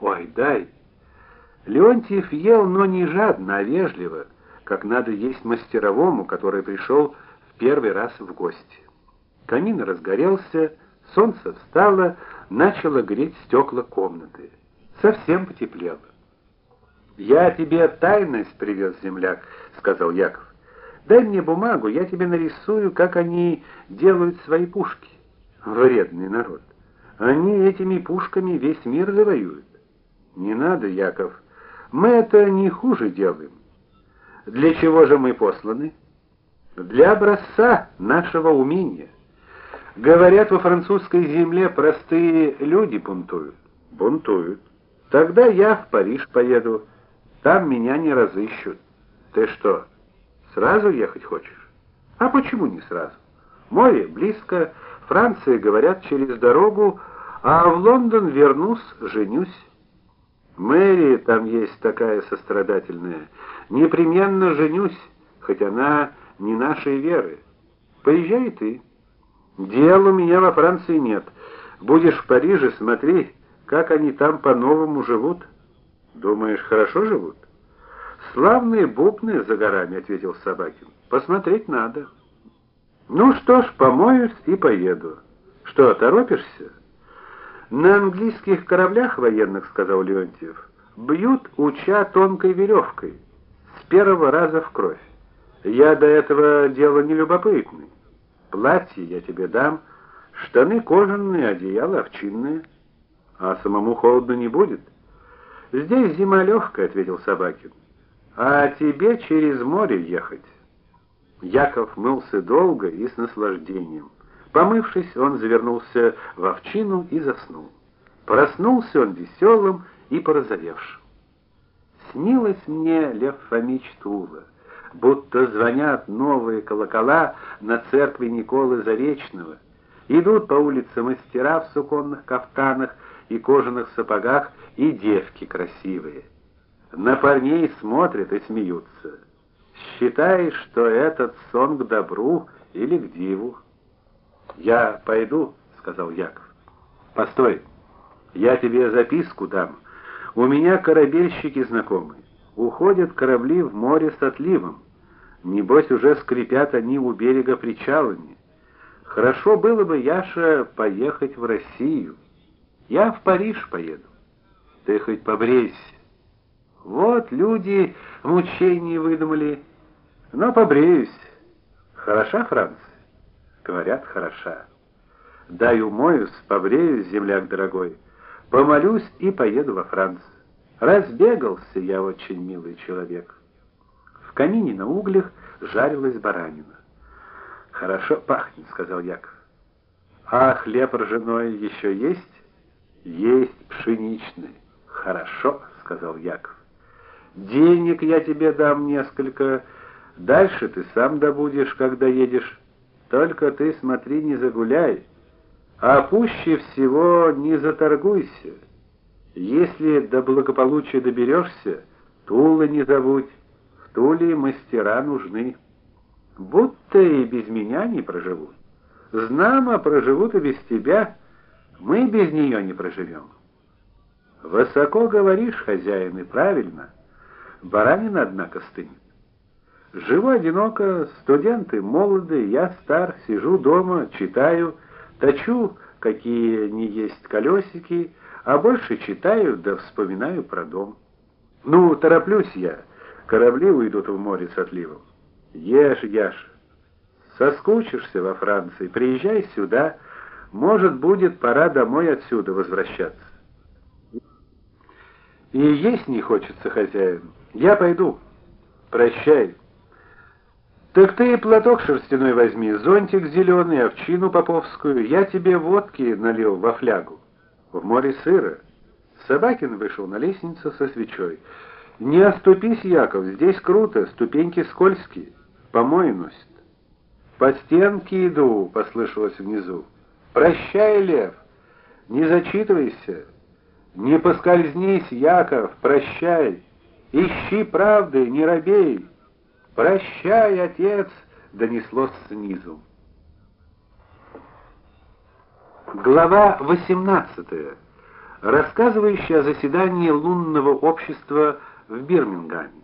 Ой, дай. Леонтьев ел, но не жадно, а вежливо, как надо есть мастеровому, который пришел в первый раз в гости. Камин разгорелся, солнце встало, начало греть стекла комнаты. Совсем потеплело. Я тебе тайность привез, земляк, сказал Яков. Дай мне бумагу, я тебе нарисую, как они делают свои пушки. Вредный народ. Они этими пушками весь мир завоюют. Не надо, Яков. Мы это не хуже делаем. Для чего же мы посланы? Для образца нашего умения. Говорят, во французской земле простые люди бунтуют. Бунтуют. Тогда я в Париж поеду. Там меня не разыщут. Ты что, сразу ехать хочешь? А почему не сразу? Море близко, Франция, говорят, через дорогу, а в Лондон вернусь, женюсь. Мэри там есть такая сострадательная. Непременно женюсь, хоть она не нашей веры. Поезжай ты. Дел у меня во Франции нет. Будешь в Париже, смотри, как они там по-новому живут. Думаешь, хорошо живут? Славные бубны за горами, ответил Собакин. Посмотреть надо. Ну что ж, помоюсь и поеду. Что, торопишься? На английских кораблях военных, сказал Леонтьев, бьют уча тонкой веревкой с первого раза в кровь. Я до этого дела не любопытный. Платье я тебе дам, штаны кожаные, одеяло овчинное, а самому холодно не будет. Здесь зима легкая, ответил Собакин. А тебе через море ехать. Яков мылся долго и с наслаждением. Помывшись, он завернулся в овчину и заснул. Проснулся он веселым и порозовевшим. Снилось мне Лев Фомич Тула, будто звонят новые колокола на церкви Николы Заречного. Идут по улице мастера в суконных кафтанах и кожаных сапогах и девки красивые. На парней смотрят и смеются. Считай, что этот сон к добру или к диву. Я пойду, сказал Яков. Постой. Я тебе записку дам. У меня корабельщики знакомые. Уходят корабли в море с отливом. Небось уже скрипят они у берега причалами. Хорошо было бы, Яша, поехать в Россию. Я в Париж поеду. Ты хоть побрейся. Вот люди мучения выдумали. Но побреюсь. Хороша Франция? Говорят, хороша. Дай умоюсь, побреюсь, земляк дорогой. Помолюсь и поеду во Францию. Разбегался я очень милый человек. В камине на углях жарилась баранина. Хорошо пахнет, сказал Яков. А хлеб ржаной еще есть? Есть пшеничный. Хорошо, сказал Яков. Денег я тебе дам несколько. Дальше ты сам добудешь, когда едешь. Только ты смотри, не загуляй. А пуще всего не заторгуйся. Если до благополучия доберешься, Тулы не забудь. В Туле мастера нужны. Будто и без меня не проживут. Знамо проживут и без тебя. Мы без нее не проживем. Высоко говоришь, хозяин, и правильно. Баранина, однако, стынет. Живу одиноко, студенты молоды, я стар, сижу дома, читаю, точу, какие не есть колесики, а больше читаю да вспоминаю про дом. Ну, тороплюсь я. Корабли уйдут в море с отливом. Ешь, ешь. Соскучишься во Франции, приезжай сюда. Может, будет пора домой отсюда возвращаться. И есть не хочется, хозяин. Я пойду. Прощай. Так ты и платок шерстяной возьми, зонтик зеленый, овчину поповскую. Я тебе водки налил во флягу. В море сыро. Собакин вышел на лестницу со свечой. Не оступись, Яков, здесь круто, ступеньки скользкие. Помой носит. По стенке иду, послышалось внизу. Прощай, Лев. Не зачитывайся. Не поскользнись, Яков, прощай. Ищи правды, не робей. Прощай, отец, донеслось снизу. Глава 18. рассказывающий о заседании лунного общества в Бирмингеме.